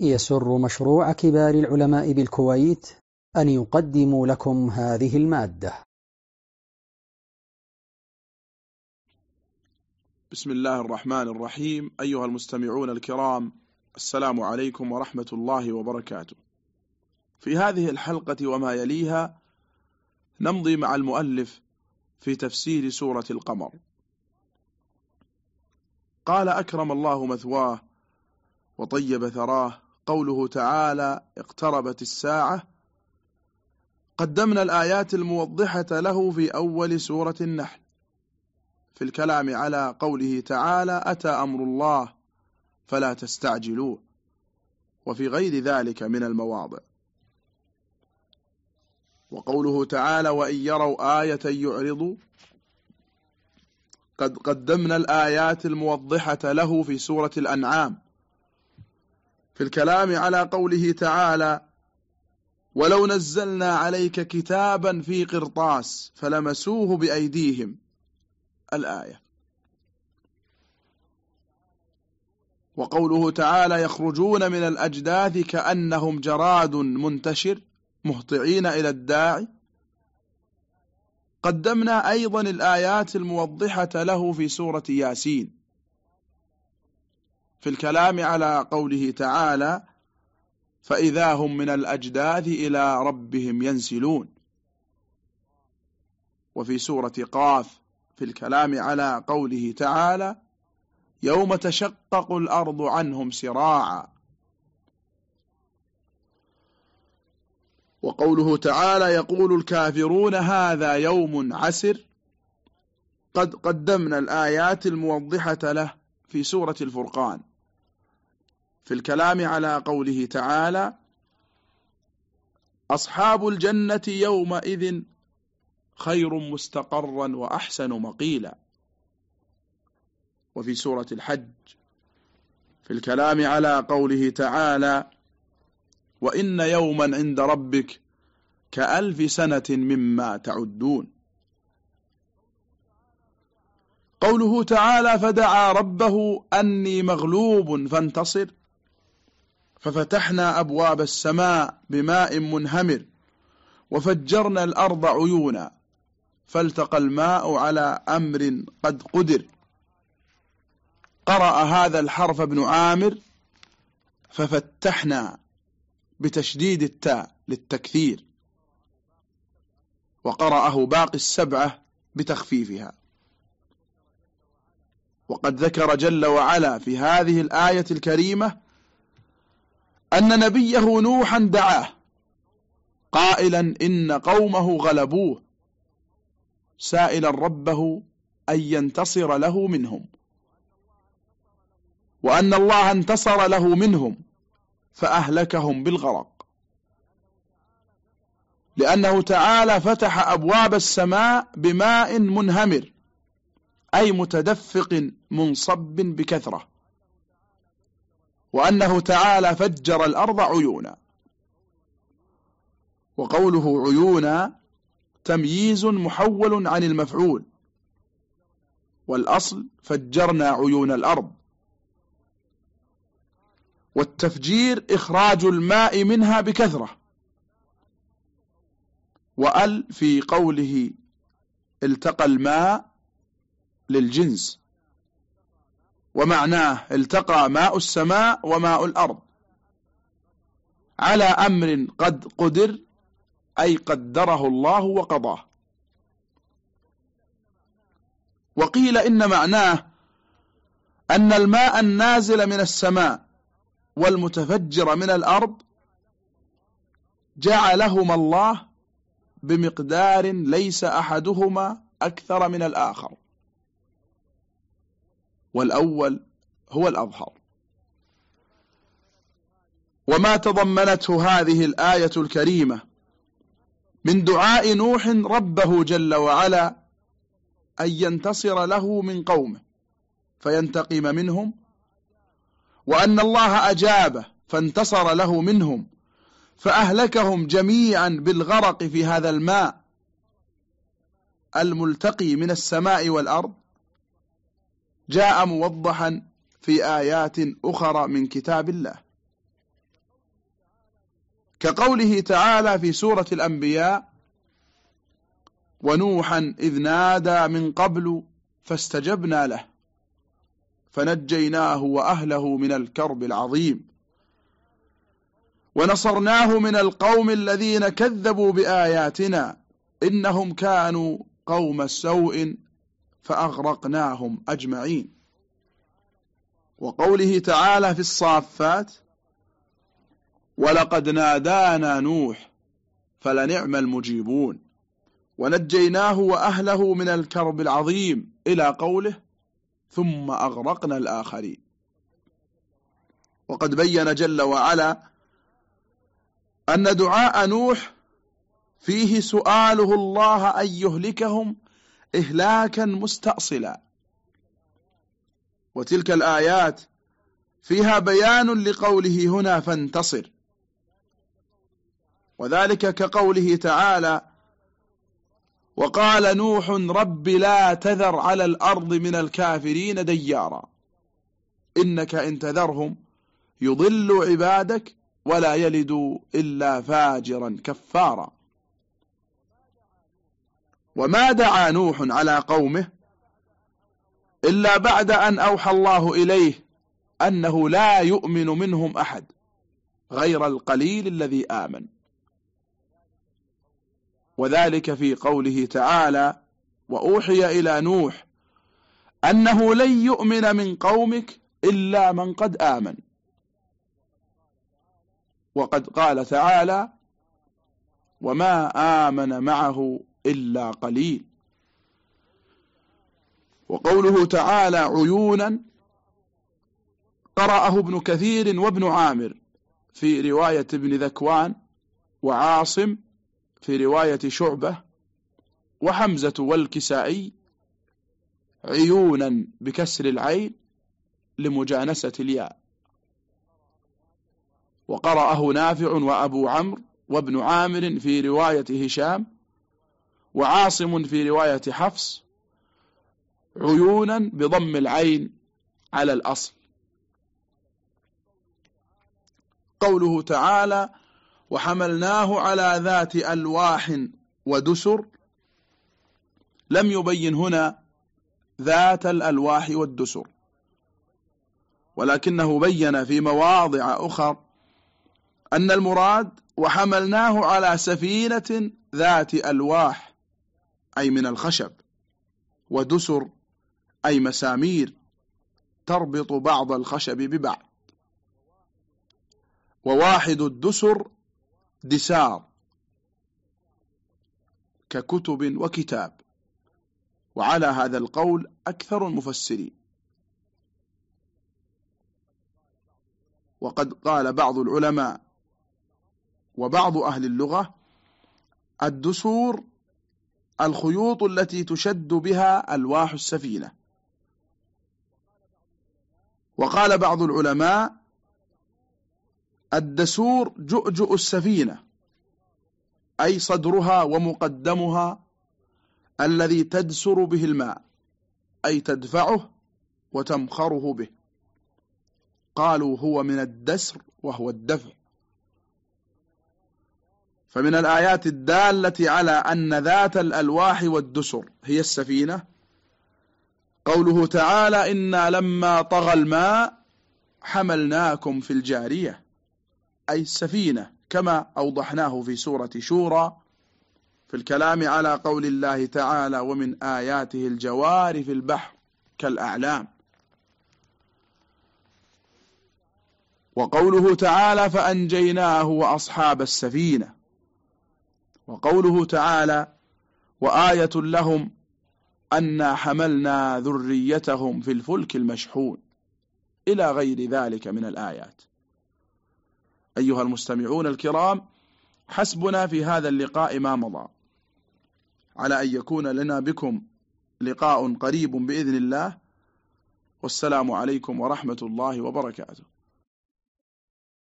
يسر مشروع كبار العلماء بالكويت أن يقدم لكم هذه المادة. بسم الله الرحمن الرحيم. أيها المستمعون الكرام السلام عليكم ورحمة الله وبركاته. في هذه الحلقة وما يليها نمضي مع المؤلف في تفسير سورة القمر. قال أكرم الله مثواه وطيب ثراه قوله تعالى اقتربت الساعة قدمنا الآيات الموضحة له في أول سورة النحل. في الكلام على قوله تعالى أتى أمر الله فلا تستعجلوه وفي غير ذلك من المواضع. وقوله تعالى وإن يروا آية يعرضوا قد قدمنا الآيات الموضحة له في سورة الأنعام. في الكلام على قوله تعالى ولو نزلنا عليك كتابا في قرطاس فلمسوه بأيديهم. الآية. وقوله تعالى يخرجون من الأجداث كأنهم جراد منتشر مهطعين إلى الداعي. قدمنا أيضا الآيات الموضحة له في سورة ياسين. في الكلام على قوله تعالى فإذا هم من الأجداث إلى ربهم ينسلون. وفي سورة قاف في الكلام على قوله تعالى يوم تشقق الأرض عنهم سراعا. وقوله تعالى يقول الكافرون هذا يوم عسر. قد قدمنا الآيات الموضحة له في سورة الفرقان. في الكلام على قوله تعالى أصحاب الجنة يومئذ خير مستقرا وأحسن مقيلا. وفي سورة الحج في الكلام على قوله تعالى وإن يوما عند ربك كألف سنة مما تعدون. قوله تعالى فدعا ربه أني مغلوب فانتصر. ففتحنا أبواب السماء بماء منهمر وفجرنا الأرض عيونا فالتقى الماء على أمر قد قدر. قرأ هذا الحرف ابن عامر ففتحنا بتشديد التاء للتكثير وقرأه باقي السبعة بتخفيفها. وقد ذكر جل وعلا في هذه الآية الكريمة أن نبيه نوحا دعاه قائلا إن قومه غلبوه. سائلا ربه أن ينتصر له منهم. وأن الله انتصر له منهم فأهلكهم بالغرق. لأنه تعالى فتح أبواب السماء بماء منهمر أي متدفق منصب بكثرة. وأنه تعالى فجر الأرض عيونا. وقوله عيونا تمييز محول عن المفعول. والأصل فجرنا عيون الأرض. والتفجير إخراج الماء منها بكثرة. وأل في قوله التقى الماء للجنس. ومعناه التقى ماء السماء وماء الأرض. على أمر قد قدر أي قدره الله وقضاه. وقيل إن معناه أن الماء النازل من السماء والمتفجر من الأرض جعلهما الله بمقدار ليس أحدهما أكثر من الآخر. والأول هو الأظهر. وما تضمنته هذه الآية الكريمة من دعاء نوح ربه جل وعلا أن ينتصر له من قومه فينتقم منهم وأن الله أجابه فانتصر له منهم فأهلكهم جميعا بالغرق في هذا الماء الملتقي من السماء والأرض جاء موضحا في آيات أخرى من كتاب الله. كقوله تعالى في سورة الأنبياء ونوحا إذ نادى من قبل فاستجبنا له فنجيناه وأهله من الكرب العظيم. ونصرناه من القوم الذين كذبوا بآياتنا إنهم كانوا قوم سوء فأغرقناهم أجمعين. وقوله تعالى في الصافات ولقد نادانا نوح فلنعم المجيبون. ونجيناه وأهله من الكرب العظيم إلى قوله ثم أغرقنا الآخرين. وقد بين جل وعلا أن دعاء نوح فيه سؤاله الله أن يهلكهم إهلاكا مستأصلا. وتلك الآيات فيها بيان لقوله هنا فانتصر. وذلك كقوله تعالى وقال نوح رب لا تذر على الأرض من الكافرين ديارا. إنك إن تذرهم يضل عبادك ولا يلد إلا فاجرا كفارا. وما دعا نوح على قومه إلا بعد أن أوحى الله إليه أنه لا يؤمن منهم أحد غير القليل الذي آمن. وذلك في قوله تعالى وأوحي إلى نوح أنه لن يؤمن من قومك إلا من قد آمن. وقد قال تعالى وما آمن معه إلا قليل. وقوله تعالى عيونا قرأه ابن كثير وابن عامر في رواية ابن ذكوان وعاصم في رواية شعبة وحمزة والكسائي عيونا بكسر العين لمجانسة الياء. وقرأه نافع وأبو عمرو وابن عامر في رواية هشام وعاصم في رواية حفص عيونا بضم العين على الأصل. قوله تعالى وحملناه على ذات ألواح ودسر لم يبين هنا ذات الألواح والدسر ولكنه بين في مواضع أخر أن المراد وحملناه على سفينة ذات ألواح أي من الخشب ودسر أي مسامير تربط بعض الخشب ببعض. وواحد الدسر دسار ككتب وكتاب. وعلى هذا القول أكثر المفسرين. وقد قال بعض العلماء وبعض أهل اللغة الدسور الخيوط التي تشد بها ألواح السفينة. وقال بعض العلماء الدسور جؤجؤ السفينة أي صدرها ومقدمها الذي تدسر به الماء أي تدفعه وتمخره به. قالوا هو من الدسر وهو الدفع. فمن الآيات الدالة على أن ذات الألواح والدسر هي السفينة. قوله تعالى إنا لما طغى الماء حملناكم في الجارية. أي السفينة كما أوضحناه في سورة شورى في الكلام على قول الله تعالى ومن آياته الجوار في البحر كالأعلام. وقوله تعالى فأنجيناه وأصحاب السفينة. وقوله تعالى وآية لهم أنا حملنا ذريتهم في الفلك المشحون إلى غير ذلك من الآيات. أيها المستمعون الكرام حسبنا في هذا اللقاء ما مضى. على أن يكون لنا بكم لقاء قريب بإذن الله. والسلام عليكم ورحمة الله وبركاته.